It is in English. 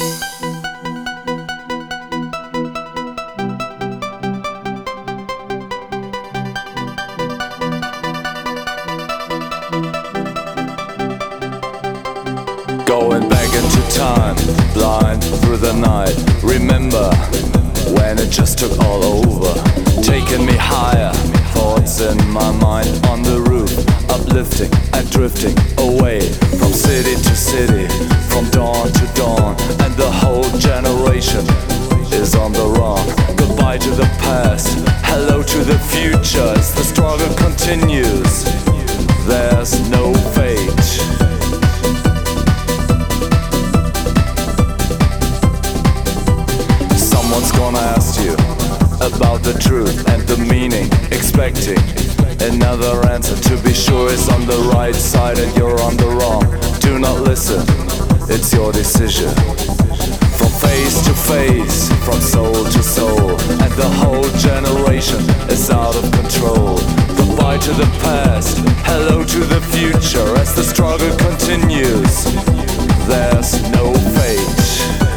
Going back into time, blind through the night. Remember when it just took all over, taking me higher. Thoughts in my mind on the roof, uplifting and drifting Goodbye to the past, hello to the future. As the struggle continues, there's no fate. Someone's gonna ask you about the truth and the meaning, expecting another answer to be sure is on the right side and you're on the wrong. Do not listen, it's your decision. From face to face, from soul to soul, the whole generation is out of control. Goodbye to the past, hello to the future as the struggle continues. There's no fate.